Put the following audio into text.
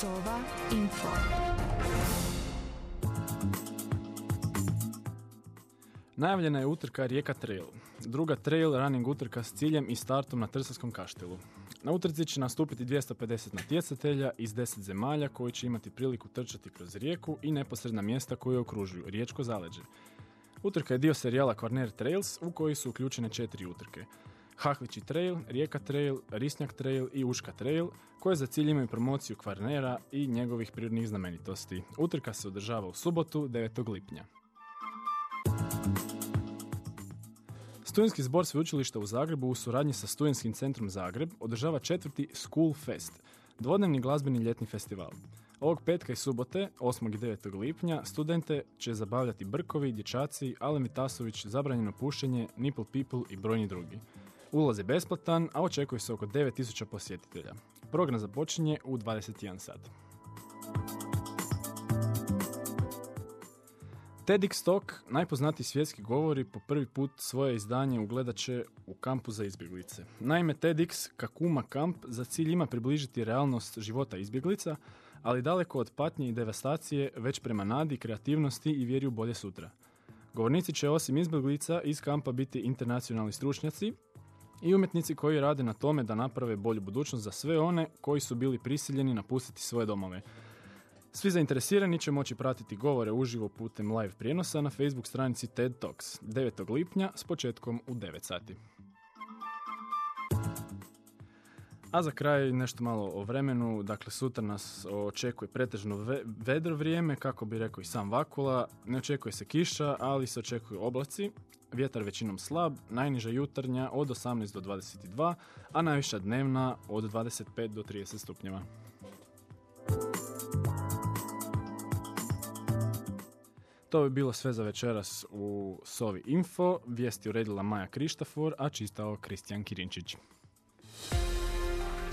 Sova Info. Najavljena je utrka Rijeka Trail, druga trail running utrka s ciljem i startom na Trsavskom kaštilu. Na utrci će nastupiti 250 natjecatelja iz 10 zemalja koji će imati priliku trčati kroz rijeku i neposredna mjesta koje okružuju riječko zaleđe. Utrka je dio serijala Kvarner Trails u koji su uključene četiri utrke. Hahlići Trail, Rijeka Trail, Risnjak Trail i Uška Trail, koje za cilj imaju promociju Kvarnera i njegovih prirodnih znamenitosti. Utrka se održava u subotu 9. lipnja. Studentski zbor sveučilišta u Zagrebu u suradnji sa Studentskim centrom Zagreb održava četvrti School Fest, dvodnevni glazbeni ljetni festival. Ovog petka i subote, 8. i 9. lipnja, studente će zabavljati Brkovi, Dječaci, Alemi Tasović, Zabranjeno pušenje, Nipple People i brojni drugi. Ulaz je besplatan, a očekuje se oko 9000 posjetitelja. Program započinje u 21 sat. TEDx Talk, najpoznatiji svjetski govori, po prvi put svoje izdanje ugledat će u kampu za izbjeglice. Naime, TEDx Kakuma Kamp za cilj ima približiti realnost života izbjeglica, ali daleko od patnje i devastacije, već prema nadi, kreativnosti i vjeri u bolje sutra. Govornici će osim izbjeglica iz kampa biti internacionalni stručnjaci i umjetnici koji rade na tome da naprave bolju budućnost za sve one koji su bili prisiljeni napustiti svoje domove. Svi zainteresirani će moći pratiti govore uživo putem live prijenosa na Facebook stranici TED Talks 9. lipnja s početkom u 9 sati. A za kraj nešto malo o vremenu, dakle sutra nas očekuje pretežno vedro vrijeme, kako bi rekao i sam Vakula, ne očekuje se kiša, ali se očekuju oblaci, vjetar većinom slab, najniža jutarnja od 18 do 22, a najviša dnevna od 25 do 30 stupnjeva. To bi bilo sve za večeras u Sovi Info. Vijesti uredila Maja Krištafor, a čistao Kristijan Kirinčić.